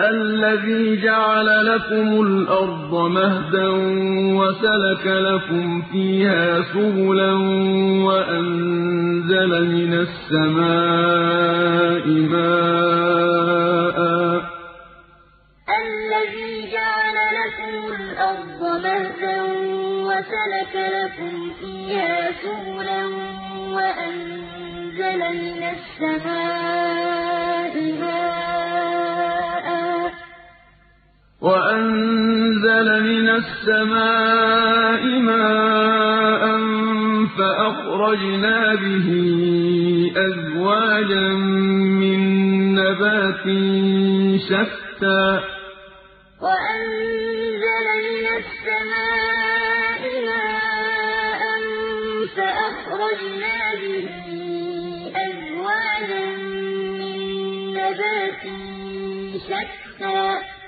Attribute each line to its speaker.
Speaker 1: الذي جعل لكم الأرض مهدا وسلك لكم فيها سبلا وأنزل من السماء ماء.
Speaker 2: الذي جعل لكم الأرض مهدا وسلك لكم فيها سبلا وأنزل من السماء
Speaker 1: وأنزل من السماء ماء فأخرجنا به أزواجا من نبات شتى.
Speaker 2: وأنزل من السماء ماء فأخرجنا به أزواجا من نبات شتى.